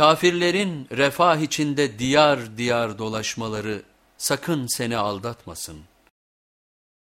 Kafirlerin refah içinde diyar diyar dolaşmaları sakın seni aldatmasın.